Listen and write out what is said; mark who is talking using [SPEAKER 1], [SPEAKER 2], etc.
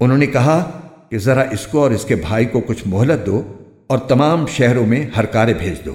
[SPEAKER 1] انہوں نے کہا کہ ذرا اس کو اور اس کے بھائی کو کچھ مہلت دو اور تمام شہروں میں ہر کارے بھیج دو۔